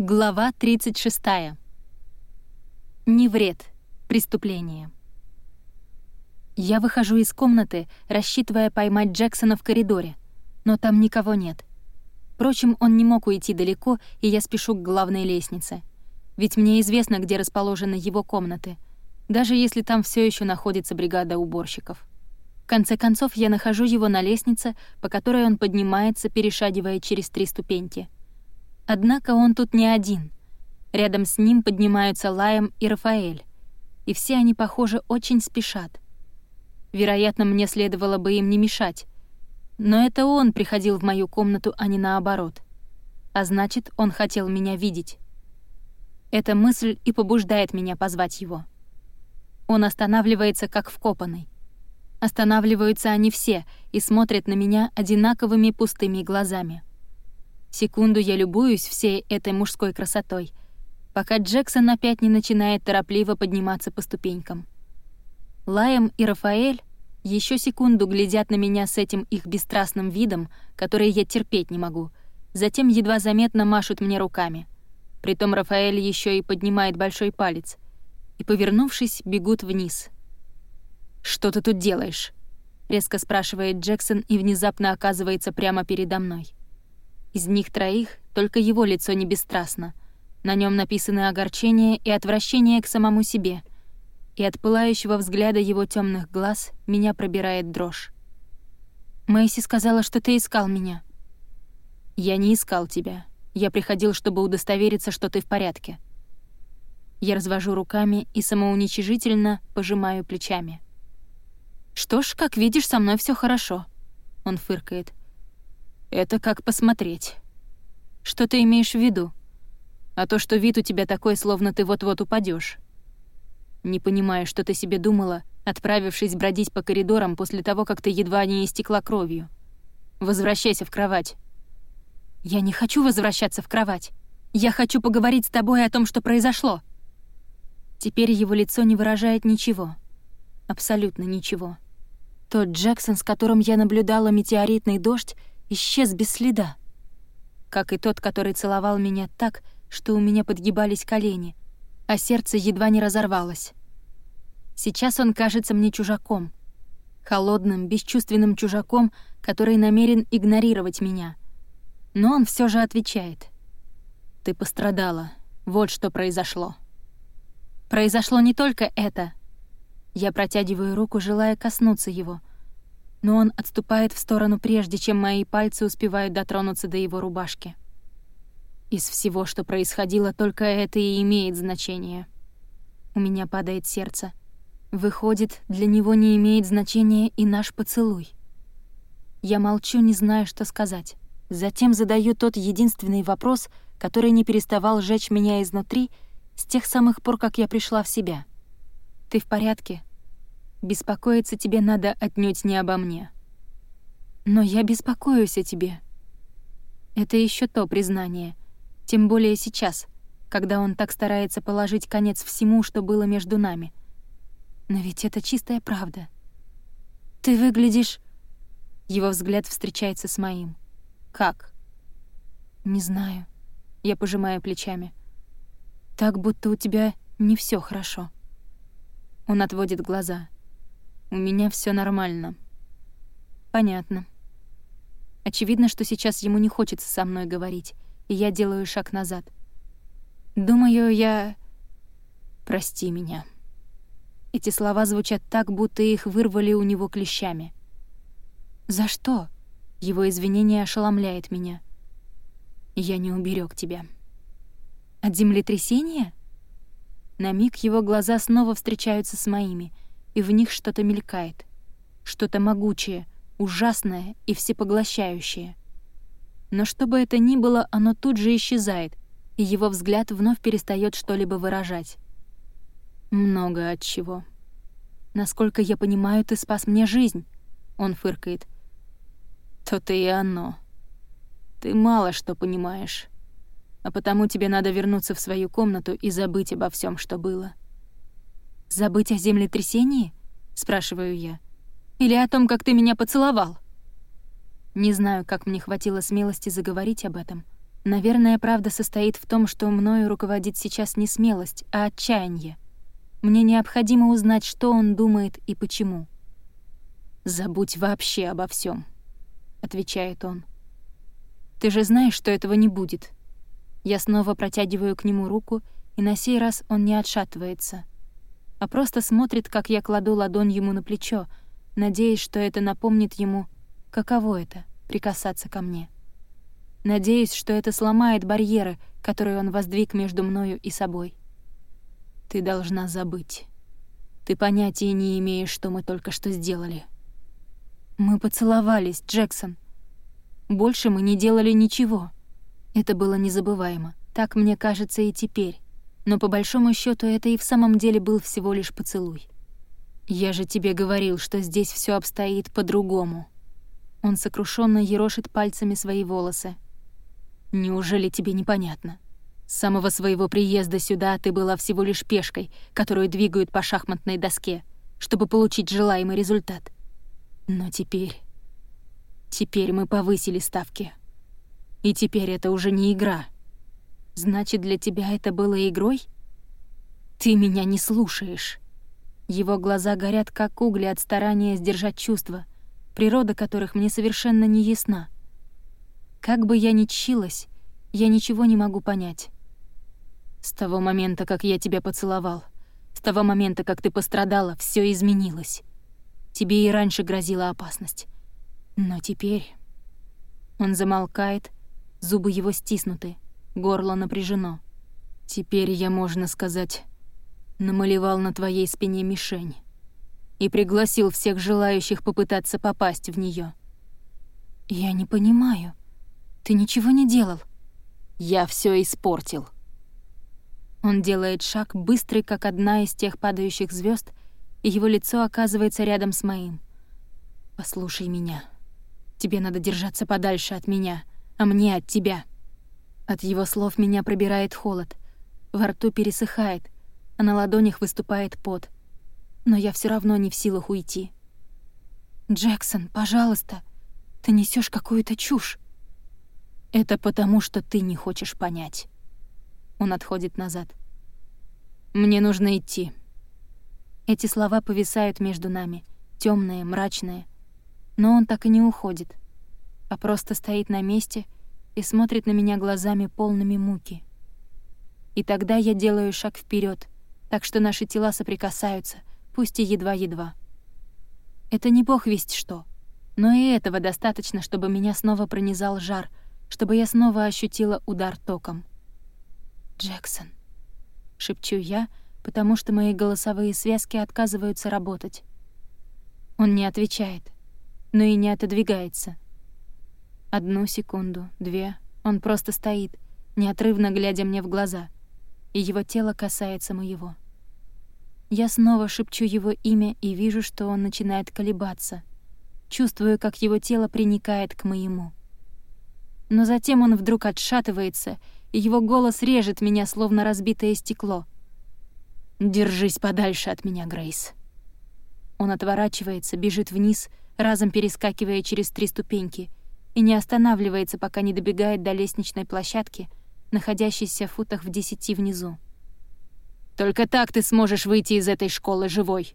Глава 36. Не вред. Преступление. Я выхожу из комнаты, рассчитывая поймать Джексона в коридоре, но там никого нет. Впрочем, он не мог уйти далеко, и я спешу к главной лестнице. Ведь мне известно, где расположены его комнаты, даже если там все еще находится бригада уборщиков. В конце концов, я нахожу его на лестнице, по которой он поднимается, перешагивая через три ступеньки — Однако он тут не один. Рядом с ним поднимаются Лаем и Рафаэль. И все они, похоже, очень спешат. Вероятно, мне следовало бы им не мешать. Но это он приходил в мою комнату, а не наоборот. А значит, он хотел меня видеть. Эта мысль и побуждает меня позвать его. Он останавливается, как вкопанный. Останавливаются они все и смотрят на меня одинаковыми пустыми глазами. Секунду я любуюсь всей этой мужской красотой, пока Джексон опять не начинает торопливо подниматься по ступенькам. Лаем и Рафаэль еще секунду глядят на меня с этим их бесстрастным видом, который я терпеть не могу, затем едва заметно машут мне руками. Притом Рафаэль еще и поднимает большой палец, и, повернувшись, бегут вниз. «Что ты тут делаешь?» — резко спрашивает Джексон и внезапно оказывается прямо передо мной. Из них троих только его лицо не бесстрастно. На нем написаны огорчение и отвращение к самому себе. И от пылающего взгляда его темных глаз меня пробирает дрожь. «Мэйси сказала, что ты искал меня». «Я не искал тебя. Я приходил, чтобы удостовериться, что ты в порядке». Я развожу руками и самоуничижительно пожимаю плечами. «Что ж, как видишь, со мной все хорошо», — он фыркает. «Это как посмотреть». «Что ты имеешь в виду?» «А то, что вид у тебя такой, словно ты вот-вот упадешь. Не понимаю, что ты себе думала, отправившись бродить по коридорам после того, как ты едва не истекла кровью. Возвращайся в кровать». «Я не хочу возвращаться в кровать. Я хочу поговорить с тобой о том, что произошло». Теперь его лицо не выражает ничего. Абсолютно ничего. Тот Джексон, с которым я наблюдала метеоритный дождь, исчез без следа. Как и тот, который целовал меня так, что у меня подгибались колени, а сердце едва не разорвалось. Сейчас он кажется мне чужаком. Холодным, бесчувственным чужаком, который намерен игнорировать меня. Но он все же отвечает. «Ты пострадала. Вот что произошло». Произошло не только это. Я протягиваю руку, желая коснуться его — но он отступает в сторону прежде, чем мои пальцы успевают дотронуться до его рубашки. Из всего, что происходило, только это и имеет значение. У меня падает сердце. Выходит, для него не имеет значения и наш поцелуй. Я молчу, не зная, что сказать. Затем задаю тот единственный вопрос, который не переставал жечь меня изнутри с тех самых пор, как я пришла в себя. «Ты в порядке?» Беспокоиться тебе надо отнюдь не обо мне. Но я беспокоюсь о тебе. Это еще то признание. Тем более сейчас, когда он так старается положить конец всему, что было между нами. Но ведь это чистая правда. Ты выглядишь... Его взгляд встречается с моим. Как? Не знаю. Я пожимаю плечами. Так, будто у тебя не все хорошо. Он отводит глаза. У меня все нормально. Понятно. Очевидно, что сейчас ему не хочется со мной говорить, и я делаю шаг назад. Думаю, я... Прости меня. Эти слова звучат так, будто их вырвали у него клещами. За что? Его извинение ошеломляет меня. Я не уберег тебя. От землетрясения? На миг его глаза снова встречаются с моими — и в них что-то мелькает. Что-то могучее, ужасное и всепоглощающее. Но что бы это ни было, оно тут же исчезает, и его взгляд вновь перестает что-либо выражать. Много от чего. Насколько я понимаю, ты спас мне жизнь, он фыркает. То-то и оно. Ты мало что понимаешь. А потому тебе надо вернуться в свою комнату и забыть обо всем, что было. «Забыть о землетрясении?» — спрашиваю я. «Или о том, как ты меня поцеловал?» Не знаю, как мне хватило смелости заговорить об этом, Наверное, правда состоит в том, что мною руководит сейчас не смелость, а отчаяние. Мне необходимо узнать, что он думает и почему. «Забудь вообще обо всем, отвечает он. «Ты же знаешь, что этого не будет». Я снова протягиваю к нему руку, и на сей раз он не отшатывается, а просто смотрит, как я кладу ладонь ему на плечо, надеясь, что это напомнит ему, каково это — прикасаться ко мне. Надеюсь, что это сломает барьеры, которые он воздвиг между мною и собой. Ты должна забыть. Ты понятия не имеешь, что мы только что сделали. Мы поцеловались, Джексон. Больше мы не делали ничего. Это было незабываемо. Так мне кажется и теперь. Но по большому счету это и в самом деле был всего лишь поцелуй. Я же тебе говорил, что здесь все обстоит по-другому. Он сокрушенно ерошит пальцами свои волосы. Неужели тебе непонятно? С самого своего приезда сюда ты была всего лишь пешкой, которую двигают по шахматной доске, чтобы получить желаемый результат. Но теперь... Теперь мы повысили ставки. И теперь это уже не игра. Значит, для тебя это было игрой? Ты меня не слушаешь. Его глаза горят, как угли от старания сдержать чувства, природа которых мне совершенно не ясна. Как бы я ни чилась, я ничего не могу понять. С того момента, как я тебя поцеловал, с того момента, как ты пострадала, все изменилось. Тебе и раньше грозила опасность. Но теперь... Он замолкает, зубы его стиснуты, горло напряжено. Теперь я, можно сказать, намалевал на твоей спине мишень и пригласил всех желающих попытаться попасть в нее. «Я не понимаю. Ты ничего не делал?» «Я все испортил». Он делает шаг, быстрый, как одна из тех падающих звезд, и его лицо оказывается рядом с моим. «Послушай меня. Тебе надо держаться подальше от меня, а мне от тебя». От его слов меня пробирает холод. Во рту пересыхает — а на ладонях выступает пот. Но я все равно не в силах уйти. «Джексон, пожалуйста, ты несешь какую-то чушь». «Это потому, что ты не хочешь понять». Он отходит назад. «Мне нужно идти». Эти слова повисают между нами, темные, мрачные. Но он так и не уходит, а просто стоит на месте и смотрит на меня глазами полными муки. И тогда я делаю шаг вперед, так что наши тела соприкасаются, пусть и едва-едва. Это не бог весть что, но и этого достаточно, чтобы меня снова пронизал жар, чтобы я снова ощутила удар током. «Джексон», — шепчу я, потому что мои голосовые связки отказываются работать. Он не отвечает, но и не отодвигается. Одну секунду, две, он просто стоит, неотрывно глядя мне в глаза — и его тело касается моего. Я снова шепчу его имя и вижу, что он начинает колебаться. Чувствую, как его тело приникает к моему. Но затем он вдруг отшатывается, и его голос режет меня, словно разбитое стекло. «Держись подальше от меня, Грейс». Он отворачивается, бежит вниз, разом перескакивая через три ступеньки, и не останавливается, пока не добегает до лестничной площадки, находящийся в футах в десяти внизу. «Только так ты сможешь выйти из этой школы живой».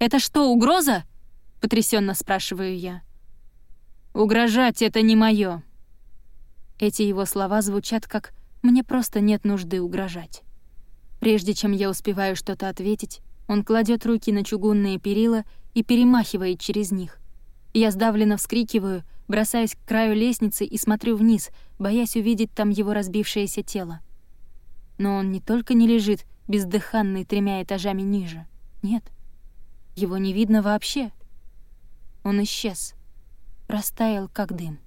«Это что, угроза?» — потрясенно спрашиваю я. «Угрожать — это не моё». Эти его слова звучат как «мне просто нет нужды угрожать». Прежде чем я успеваю что-то ответить, он кладет руки на чугунные перила и перемахивает через них. Я сдавленно вскрикиваю, бросаюсь к краю лестницы и смотрю вниз, боясь увидеть там его разбившееся тело. Но он не только не лежит, бездыханный тремя этажами ниже. Нет, его не видно вообще. Он исчез, растаял, как дым.